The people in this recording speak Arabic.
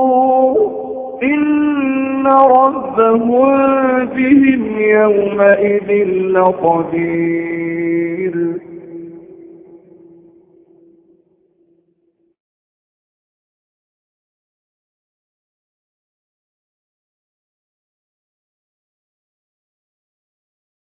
إن ربهم بهم يومئذ لطبير